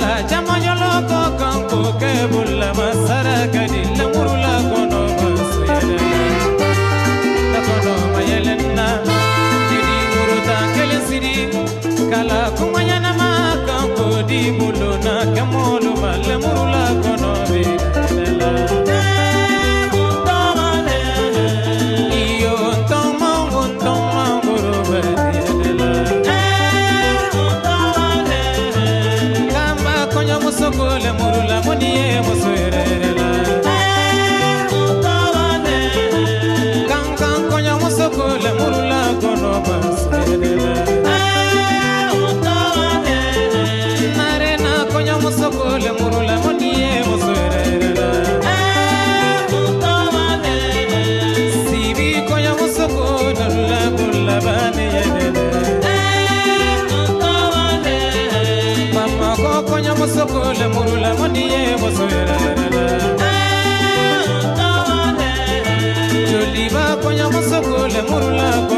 I'm. Lemurula kono